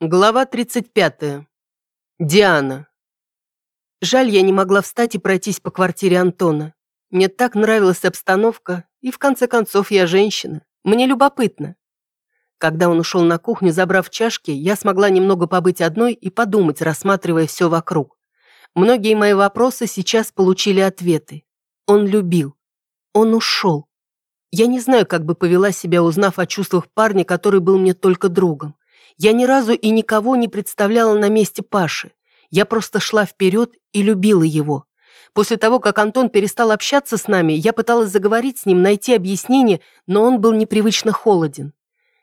Глава 35. Диана. Жаль, я не могла встать и пройтись по квартире Антона. Мне так нравилась обстановка, и в конце концов я женщина. Мне любопытно. Когда он ушел на кухню, забрав чашки, я смогла немного побыть одной и подумать, рассматривая все вокруг. Многие мои вопросы сейчас получили ответы. Он любил. Он ушел. Я не знаю, как бы повела себя, узнав о чувствах парня, который был мне только другом. Я ни разу и никого не представляла на месте Паши. Я просто шла вперед и любила его. После того, как Антон перестал общаться с нами, я пыталась заговорить с ним, найти объяснение, но он был непривычно холоден.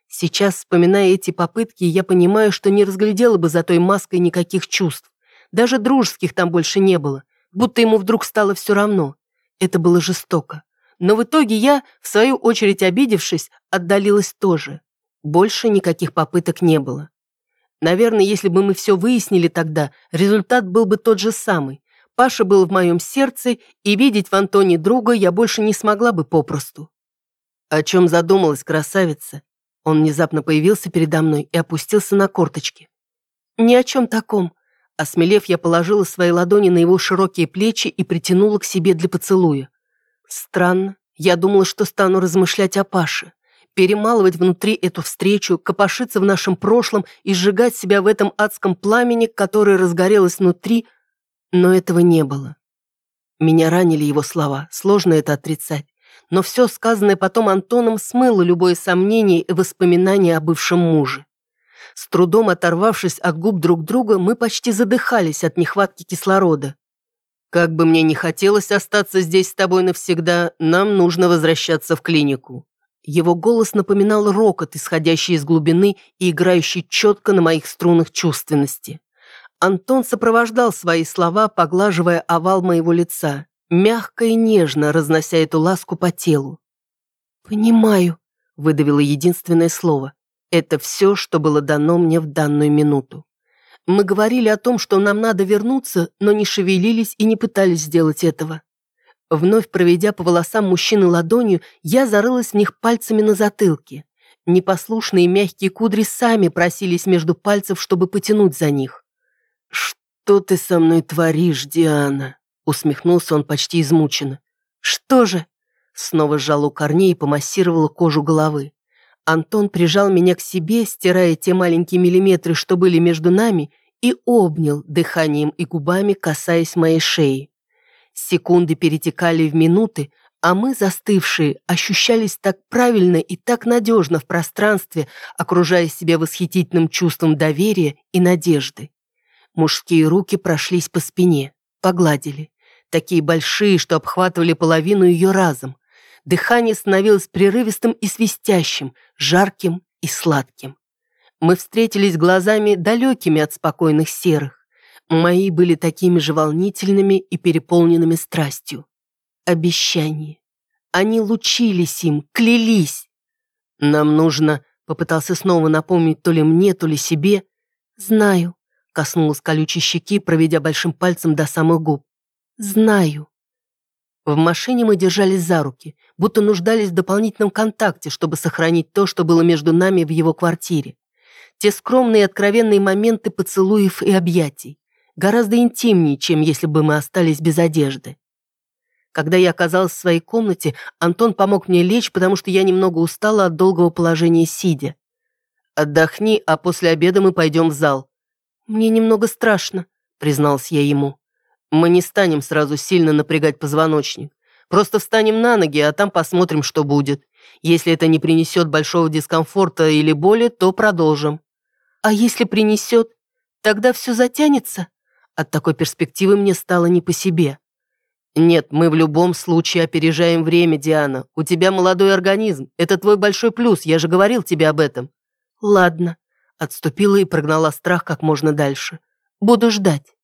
Сейчас, вспоминая эти попытки, я понимаю, что не разглядела бы за той маской никаких чувств. Даже дружеских там больше не было, будто ему вдруг стало все равно. Это было жестоко. Но в итоге я, в свою очередь обидевшись, отдалилась тоже. Больше никаких попыток не было. Наверное, если бы мы все выяснили тогда, результат был бы тот же самый. Паша был в моем сердце, и видеть в Антоне друга я больше не смогла бы попросту. О чем задумалась красавица? Он внезапно появился передо мной и опустился на корточки. Ни о чем таком. Осмелев, я положила свои ладони на его широкие плечи и притянула к себе для поцелуя. Странно. Я думала, что стану размышлять о Паше перемалывать внутри эту встречу, копошиться в нашем прошлом и сжигать себя в этом адском пламени, которое разгорелось внутри, но этого не было. Меня ранили его слова, сложно это отрицать. Но все сказанное потом Антоном смыло любое сомнение и воспоминание о бывшем муже. С трудом оторвавшись от губ друг друга, мы почти задыхались от нехватки кислорода. «Как бы мне не хотелось остаться здесь с тобой навсегда, нам нужно возвращаться в клинику. Его голос напоминал рокот, исходящий из глубины и играющий четко на моих струнах чувственности. Антон сопровождал свои слова, поглаживая овал моего лица, мягко и нежно разнося эту ласку по телу. «Понимаю», — выдавила единственное слово. «Это все, что было дано мне в данную минуту». Мы говорили о том, что нам надо вернуться, но не шевелились и не пытались сделать этого. Вновь проведя по волосам мужчины ладонью, я зарылась в них пальцами на затылке. Непослушные мягкие кудри сами просились между пальцев, чтобы потянуть за них. «Что ты со мной творишь, Диана?» Усмехнулся он почти измученно. «Что же?» Снова сжал у корней и помассировала кожу головы. Антон прижал меня к себе, стирая те маленькие миллиметры, что были между нами, и обнял дыханием и губами, касаясь моей шеи. Секунды перетекали в минуты, а мы, застывшие, ощущались так правильно и так надежно в пространстве, окружая себя восхитительным чувством доверия и надежды. Мужские руки прошлись по спине, погладили. Такие большие, что обхватывали половину ее разом. Дыхание становилось прерывистым и свистящим, жарким и сладким. Мы встретились глазами далекими от спокойных серых. Мои были такими же волнительными и переполненными страстью. Обещание. Они лучились им, клялись. Нам нужно, попытался снова напомнить то ли мне, то ли себе. Знаю, коснулась колючей щеки, проведя большим пальцем до самых губ. Знаю. В машине мы держались за руки, будто нуждались в дополнительном контакте, чтобы сохранить то, что было между нами в его квартире. Те скромные и откровенные моменты поцелуев и объятий гораздо интимнее, чем если бы мы остались без одежды. Когда я оказалась в своей комнате, Антон помог мне лечь, потому что я немного устала от долгого положения сидя. «Отдохни, а после обеда мы пойдем в зал». «Мне немного страшно», — призналась я ему. «Мы не станем сразу сильно напрягать позвоночник. Просто встанем на ноги, а там посмотрим, что будет. Если это не принесет большого дискомфорта или боли, то продолжим». «А если принесет, тогда все затянется?» От такой перспективы мне стало не по себе. «Нет, мы в любом случае опережаем время, Диана. У тебя молодой организм. Это твой большой плюс, я же говорил тебе об этом». «Ладно», — отступила и прогнала страх как можно дальше. «Буду ждать».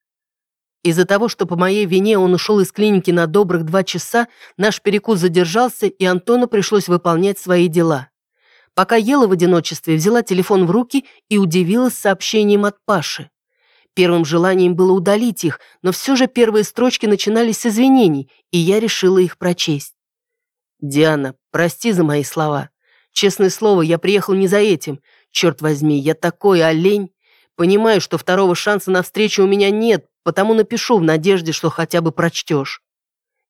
Из-за того, что по моей вине он ушел из клиники на добрых два часа, наш перекус задержался, и Антону пришлось выполнять свои дела. Пока ела в одиночестве, взяла телефон в руки и удивилась сообщением от Паши. Первым желанием было удалить их, но все же первые строчки начинались с извинений, и я решила их прочесть. «Диана, прости за мои слова. Честное слово, я приехал не за этим. Черт возьми, я такой олень. Понимаю, что второго шанса на встречу у меня нет, потому напишу в надежде, что хотя бы прочтешь.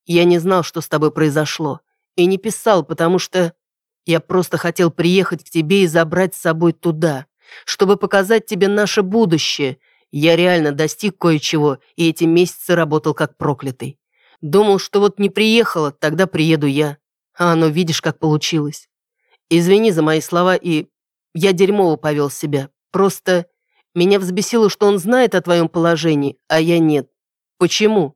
Я не знал, что с тобой произошло. И не писал, потому что я просто хотел приехать к тебе и забрать с собой туда, чтобы показать тебе наше будущее. Я реально достиг кое-чего, и эти месяцы работал как проклятый. Думал, что вот не приехала, тогда приеду я. А оно, видишь, как получилось. Извини за мои слова, и я дерьмово повел себя. Просто меня взбесило, что он знает о твоем положении, а я нет. Почему?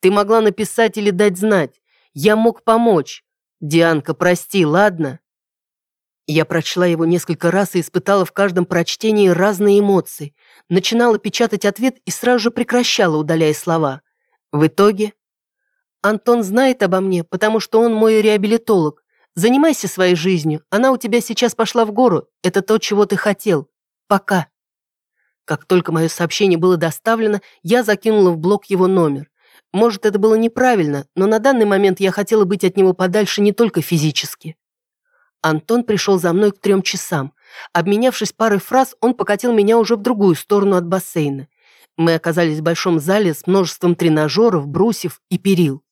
Ты могла написать или дать знать. Я мог помочь. Дианка, прости, ладно?» Я прочла его несколько раз и испытала в каждом прочтении разные эмоции. Начинала печатать ответ и сразу же прекращала, удаляя слова. В итоге... «Антон знает обо мне, потому что он мой реабилитолог. Занимайся своей жизнью, она у тебя сейчас пошла в гору. Это то, чего ты хотел. Пока». Как только мое сообщение было доставлено, я закинула в блок его номер. Может, это было неправильно, но на данный момент я хотела быть от него подальше не только физически. Антон пришел за мной к трем часам. Обменявшись парой фраз, он покатил меня уже в другую сторону от бассейна. Мы оказались в большом зале с множеством тренажеров, брусьев и перил.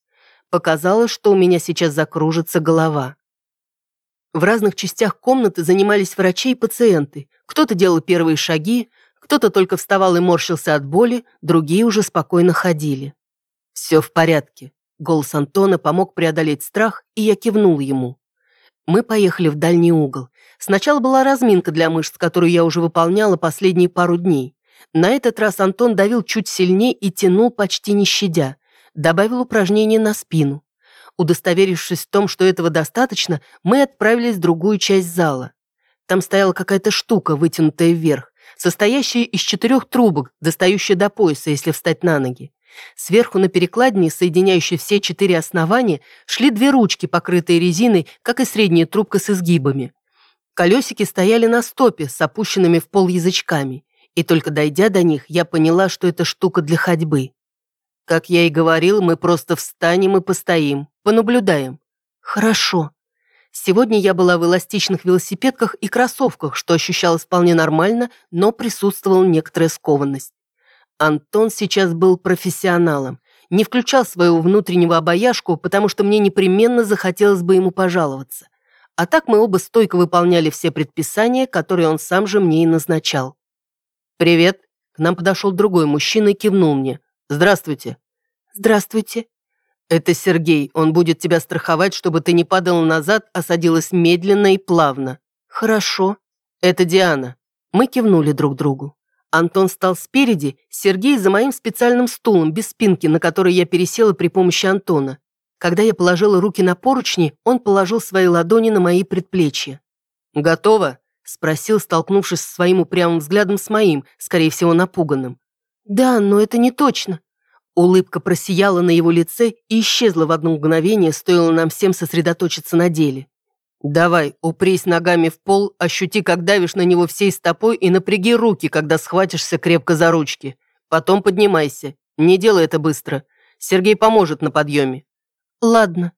Показалось, что у меня сейчас закружится голова. В разных частях комнаты занимались врачи и пациенты. Кто-то делал первые шаги, кто-то только вставал и морщился от боли, другие уже спокойно ходили. «Все в порядке». Голос Антона помог преодолеть страх, и я кивнул ему. Мы поехали в дальний угол. Сначала была разминка для мышц, которую я уже выполняла последние пару дней. На этот раз Антон давил чуть сильнее и тянул почти не щадя. Добавил упражнение на спину. Удостоверившись в том, что этого достаточно, мы отправились в другую часть зала. Там стояла какая-то штука, вытянутая вверх состоящая из четырех трубок, достающая до пояса, если встать на ноги. Сверху на перекладине, соединяющей все четыре основания, шли две ручки, покрытые резиной, как и средняя трубка с изгибами. Колесики стояли на стопе с опущенными в пол язычками, и только дойдя до них, я поняла, что это штука для ходьбы. Как я и говорил, мы просто встанем и постоим, понаблюдаем. Хорошо. Сегодня я была в эластичных велосипедках и кроссовках, что ощущалось вполне нормально, но присутствовала некоторая скованность. Антон сейчас был профессионалом, не включал своего внутреннего обаяшку, потому что мне непременно захотелось бы ему пожаловаться. А так мы оба стойко выполняли все предписания, которые он сам же мне и назначал. «Привет», к нам подошел другой мужчина и кивнул мне. «Здравствуйте». «Здравствуйте». «Это Сергей. Он будет тебя страховать, чтобы ты не падала назад, а садилась медленно и плавно». «Хорошо». «Это Диана». Мы кивнули друг другу. Антон стал спереди, Сергей за моим специальным стулом, без спинки, на который я пересела при помощи Антона. Когда я положила руки на поручни, он положил свои ладони на мои предплечья. «Готово?» – спросил, столкнувшись со своим упрямым взглядом с моим, скорее всего, напуганным. «Да, но это не точно. Улыбка просияла на его лице и исчезла в одно мгновение, стоило нам всем сосредоточиться на деле. «Давай, упрись ногами в пол, ощути, как давишь на него всей стопой и напряги руки, когда схватишься крепко за ручки. Потом поднимайся. Не делай это быстро. Сергей поможет на подъеме». «Ладно».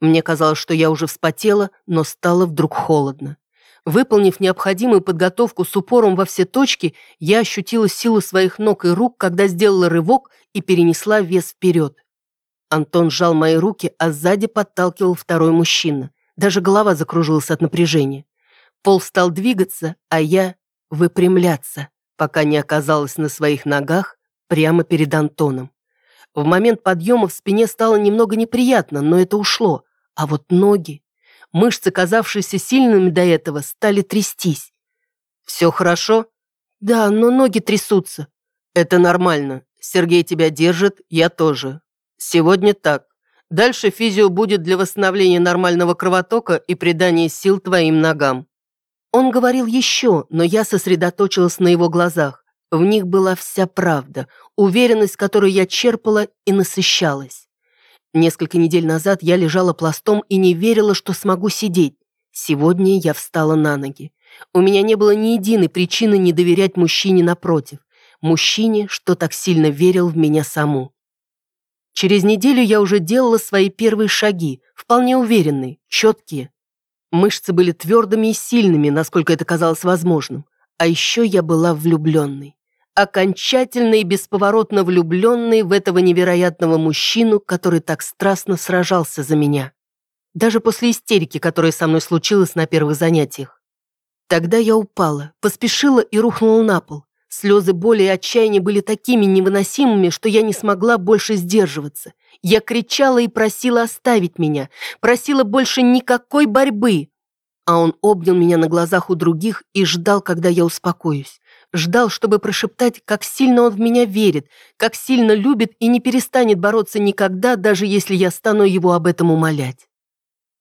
Мне казалось, что я уже вспотела, но стало вдруг холодно. Выполнив необходимую подготовку с упором во все точки, я ощутила силу своих ног и рук, когда сделала рывок и перенесла вес вперед. Антон сжал мои руки, а сзади подталкивал второй мужчина. Даже голова закружилась от напряжения. Пол стал двигаться, а я выпрямляться, пока не оказалась на своих ногах прямо перед Антоном. В момент подъема в спине стало немного неприятно, но это ушло. А вот ноги... Мышцы, казавшиеся сильными до этого, стали трястись. «Все хорошо?» «Да, но ноги трясутся». «Это нормально. Сергей тебя держит, я тоже. Сегодня так. Дальше физио будет для восстановления нормального кровотока и придания сил твоим ногам». Он говорил еще, но я сосредоточилась на его глазах. В них была вся правда, уверенность, которую я черпала и насыщалась. Несколько недель назад я лежала пластом и не верила, что смогу сидеть. Сегодня я встала на ноги. У меня не было ни единой причины не доверять мужчине напротив. Мужчине, что так сильно верил в меня саму. Через неделю я уже делала свои первые шаги, вполне уверенные, четкие. Мышцы были твердыми и сильными, насколько это казалось возможным. А еще я была влюбленной. окончательно и бесповоротно влюбленный в этого невероятного мужчину, который так страстно сражался за меня. Даже после истерики, которая со мной случилась на первых занятиях. Тогда я упала, поспешила и рухнула на пол. Слезы боли и отчаяния были такими невыносимыми, что я не смогла больше сдерживаться. Я кричала и просила оставить меня, просила больше никакой борьбы. А он обнял меня на глазах у других и ждал, когда я успокоюсь. Ждал, чтобы прошептать, как сильно он в меня верит, как сильно любит и не перестанет бороться никогда, даже если я стану его об этом умолять.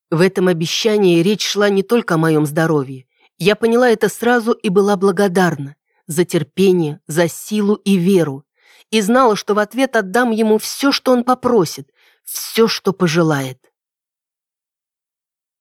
В этом обещании речь шла не только о моем здоровье. Я поняла это сразу и была благодарна за терпение, за силу и веру, и знала, что в ответ отдам ему все, что он попросит, все, что пожелает.